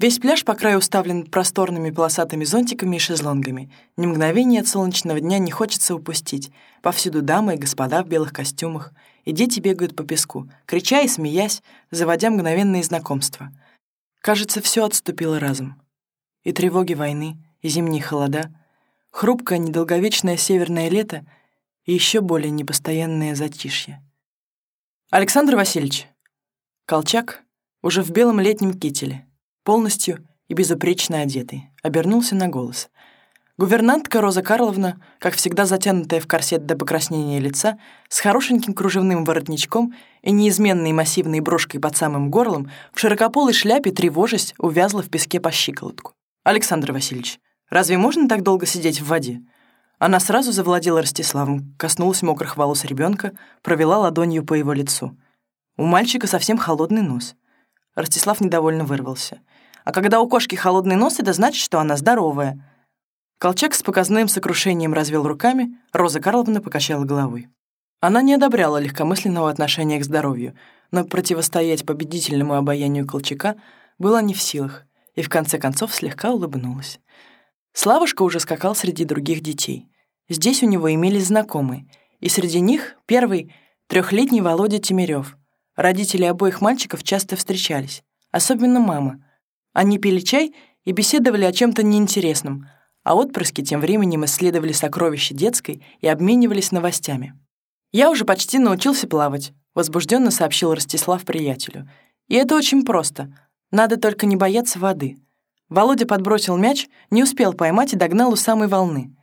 Весь пляж по краю уставлен просторными полосатыми зонтиками и шезлонгами. Ни мгновения от солнечного дня не хочется упустить. Повсюду дамы и господа в белых костюмах. И дети бегают по песку, крича и смеясь, заводя мгновенные знакомства. Кажется, все отступило разом. И тревоги войны, и зимние холода, хрупкое недолговечное северное лето и еще более непостоянное затишье. Александр Васильевич. Колчак уже в белом летнем кителе, полностью и безупречно одетый, обернулся на голос. Гувернантка Роза Карловна, как всегда затянутая в корсет до покраснения лица, с хорошеньким кружевным воротничком и неизменной массивной брошкой под самым горлом, в широкополой шляпе, тревожась, увязла в песке по щиколотку. «Александр Васильевич, разве можно так долго сидеть в воде?» Она сразу завладела Ростиславом, коснулась мокрых волос ребенка, провела ладонью по его лицу. У мальчика совсем холодный нос. Ростислав недовольно вырвался. А когда у кошки холодный нос, это значит, что она здоровая. Колчак с показным сокрушением развел руками, Роза Карловна покачала головой. Она не одобряла легкомысленного отношения к здоровью, но противостоять победительному обаянию Колчака была не в силах, и в конце концов слегка улыбнулась. Славушка уже скакал среди других детей. Здесь у него имелись знакомые, и среди них первый — трехлетний Володя Тимирев. Родители обоих мальчиков часто встречались, особенно мама. Они пили чай и беседовали о чем-то неинтересном, а отпрыски тем временем исследовали сокровища детской и обменивались новостями. «Я уже почти научился плавать», — возбужденно сообщил Ростислав приятелю. «И это очень просто. Надо только не бояться воды». Володя подбросил мяч, не успел поймать и догнал у самой волны.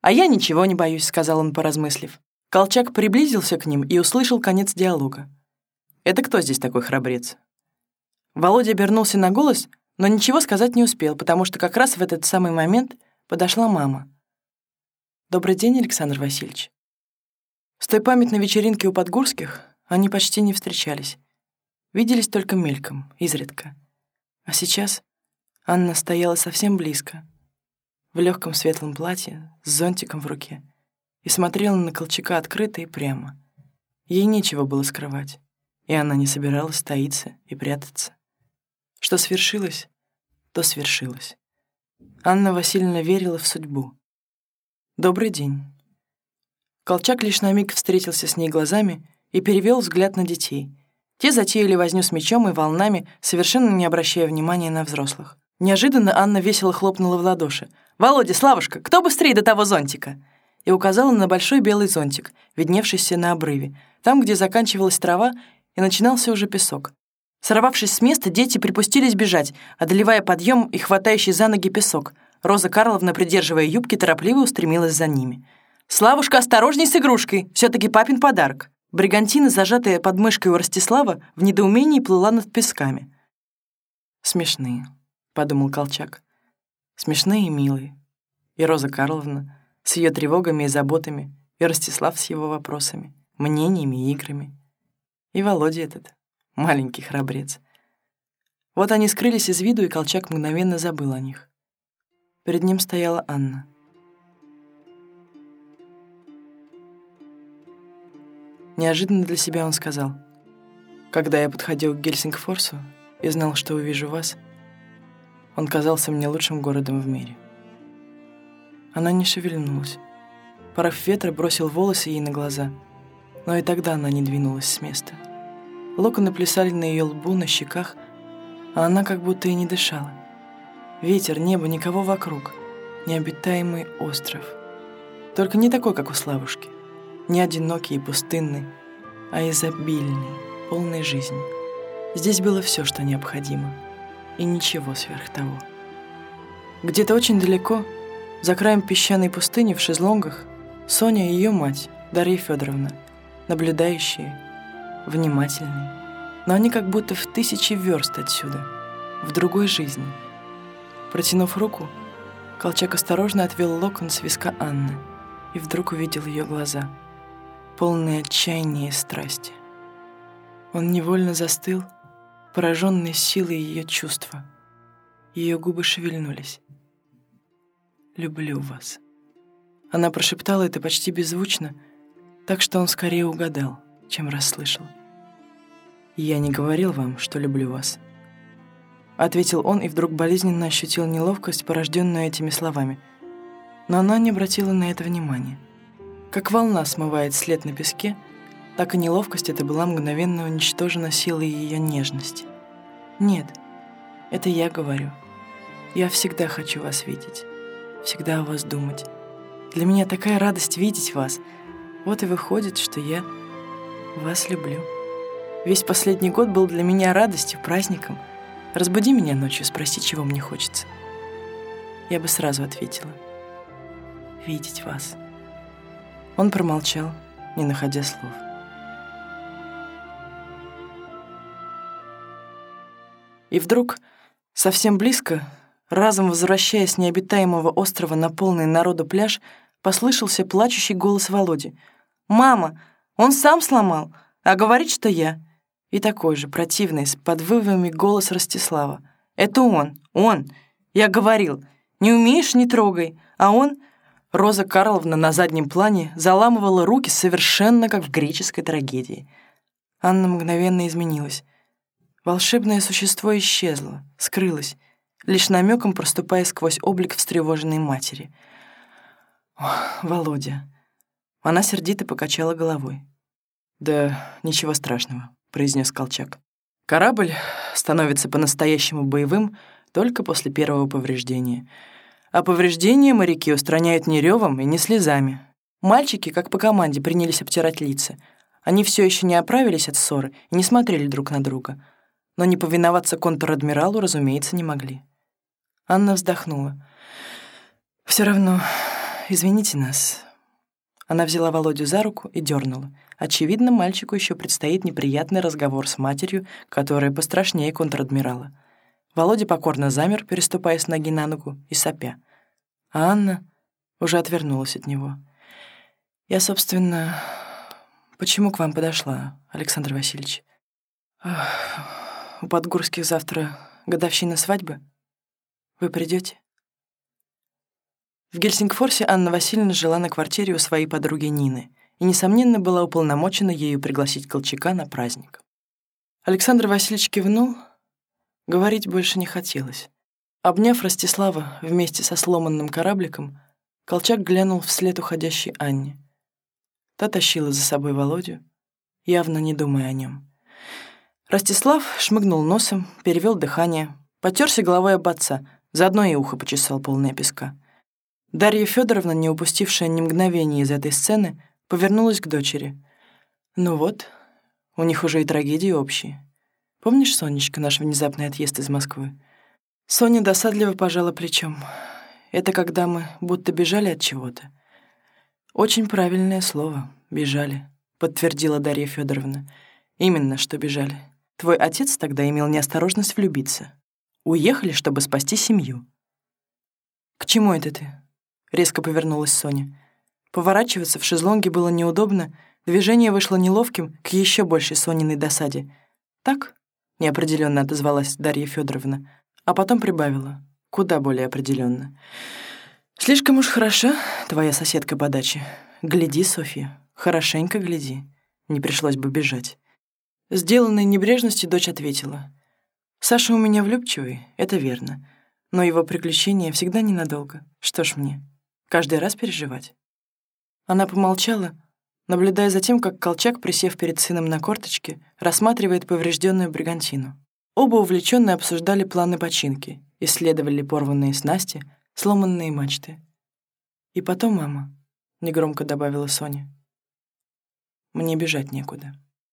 «А я ничего не боюсь», — сказал он, поразмыслив. Колчак приблизился к ним и услышал конец диалога. «Это кто здесь такой храбрец?» Володя обернулся на голос, но ничего сказать не успел, потому что как раз в этот самый момент подошла мама. «Добрый день, Александр Васильевич». С той памятной вечеринки у Подгурских они почти не встречались. Виделись только мельком, изредка. А сейчас Анна стояла совсем близко, в легком светлом платье, с зонтиком в руке, и смотрела на Колчака открыто и прямо. Ей нечего было скрывать, и она не собиралась таиться и прятаться. Что свершилось, то свершилось. Анна Васильевна верила в судьбу. «Добрый день». Колчак лишь на миг встретился с ней глазами и перевел взгляд на детей. Те затеяли возню с мечом и волнами, совершенно не обращая внимания на взрослых. Неожиданно Анна весело хлопнула в ладоши. «Володя, Славушка, кто быстрее до того зонтика?» И указала на большой белый зонтик, видневшийся на обрыве, там, где заканчивалась трава и начинался уже песок. Сорвавшись с места, дети припустились бежать, одолевая подъем и хватающий за ноги песок. Роза Карловна, придерживая юбки, торопливо устремилась за ними. «Славушка, осторожней с игрушкой! все таки папин подарок!» Бригантина, зажатая под мышкой у Ростислава, в недоумении плыла над песками. «Смешные», — подумал Колчак. Смешные и милые. И Роза Карловна с ее тревогами и заботами, и Ростислав с его вопросами, мнениями и играми. И Володя этот, маленький храбрец. Вот они скрылись из виду, и Колчак мгновенно забыл о них. Перед ним стояла Анна. Неожиданно для себя он сказал, «Когда я подходил к Гельсингфорсу и знал, что увижу вас, — он казался мне лучшим городом в мире. Она не шевельнулась. Порыв ветра бросил волосы ей на глаза, но и тогда она не двинулась с места. Локоны плясали на ее лбу, на щеках, а она как будто и не дышала. Ветер, небо, никого вокруг. Необитаемый остров. Только не такой, как у Славушки. Не одинокий и пустынный, а изобильный, полный жизни. Здесь было все, что необходимо — и ничего сверх того. Где-то очень далеко, за краем песчаной пустыни в шезлонгах, Соня и ее мать, Дарья Федоровна, наблюдающие, внимательные, но они как будто в тысячи верст отсюда, в другой жизни. Протянув руку, Колчак осторожно отвел локон с виска Анны и вдруг увидел ее глаза, полные отчаяния и страсти. Он невольно застыл, пораженный силой ее чувства. Ее губы шевельнулись. «Люблю вас». Она прошептала это почти беззвучно, так что он скорее угадал, чем расслышал. «Я не говорил вам, что люблю вас». — ответил он и вдруг болезненно ощутил неловкость, порожденную этими словами. Но она не обратила на это внимания. Как волна смывает след на песке, так и неловкость эта была мгновенно уничтожена силой ее нежности. «Нет, это я говорю. Я всегда хочу вас видеть, всегда о вас думать. Для меня такая радость видеть вас. Вот и выходит, что я вас люблю. Весь последний год был для меня радостью, праздником. Разбуди меня ночью, спроси, чего мне хочется. Я бы сразу ответила. Видеть вас. Он промолчал, не находя слов. И вдруг, совсем близко, разом возвращаясь с необитаемого острова на полный народу пляж, послышался плачущий голос Володи. «Мама, он сам сломал, а говорит, что я». И такой же, противный, с подвывами голос Ростислава. «Это он, он. Я говорил, не умеешь — не трогай. А он...» Роза Карловна на заднем плане заламывала руки совершенно как в греческой трагедии. Анна мгновенно изменилась. Волшебное существо исчезло, скрылось, лишь намеком проступая сквозь облик встревоженной матери. Ох, Володя. Она сердито покачала головой. «Да ничего страшного», — произнес Колчак. «Корабль становится по-настоящему боевым только после первого повреждения — а повреждения моряки устраняют не ревом и не слезами. Мальчики, как по команде, принялись обтирать лица. Они все еще не оправились от ссоры и не смотрели друг на друга. Но не повиноваться контр-адмиралу, разумеется, не могли. Анна вздохнула. Все равно, извините нас». Она взяла Володю за руку и дернула. Очевидно, мальчику еще предстоит неприятный разговор с матерью, которая пострашнее контр-адмирала. Володя покорно замер, переступая с ноги на ногу и сопя. А Анна уже отвернулась от него. «Я, собственно, почему к вам подошла, Александр Васильевич? Ах, у Подгурских завтра годовщина свадьбы. Вы придете? В Гельсингфорсе Анна Васильевна жила на квартире у своей подруги Нины и, несомненно, была уполномочена ею пригласить Колчака на праздник. Александр Васильевич кивнул — Говорить больше не хотелось. Обняв Ростислава вместе со сломанным корабликом, Колчак глянул вслед уходящей Анне. Та тащила за собой Володю, явно не думая о нем. Ростислав шмыгнул носом, перевел дыхание, потерся головой об отца, заодно и ухо почесал полное песка. Дарья Федоровна, не упустившая ни мгновения из этой сцены, повернулась к дочери. Ну вот, у них уже и трагедии общие. Помнишь, Сонечка, наш внезапный отъезд из Москвы? Соня досадливо пожала плечом. Это когда мы будто бежали от чего-то. Очень правильное слово «бежали», подтвердила Дарья Федоровна. Именно, что бежали. Твой отец тогда имел неосторожность влюбиться. Уехали, чтобы спасти семью. К чему это ты? Резко повернулась Соня. Поворачиваться в шезлонге было неудобно, движение вышло неловким к еще большей Сониной досаде. Так? неопределенно отозвалась Дарья Федоровна, а потом прибавила, куда более определенно. Слишком уж хороша твоя соседка по даче. Гляди, Софья, хорошенько гляди. Не пришлось бы бежать. Сделанной небрежностью дочь ответила. «Саша у меня влюбчивый, это верно. Но его приключения всегда ненадолго. Что ж мне, каждый раз переживать?» Она помолчала, наблюдая за тем, как Колчак, присев перед сыном на корточке, рассматривает поврежденную бригантину. Оба увлеченно обсуждали планы починки, исследовали порванные снасти, сломанные мачты. «И потом, мама», — негромко добавила Соня, — «мне бежать некуда».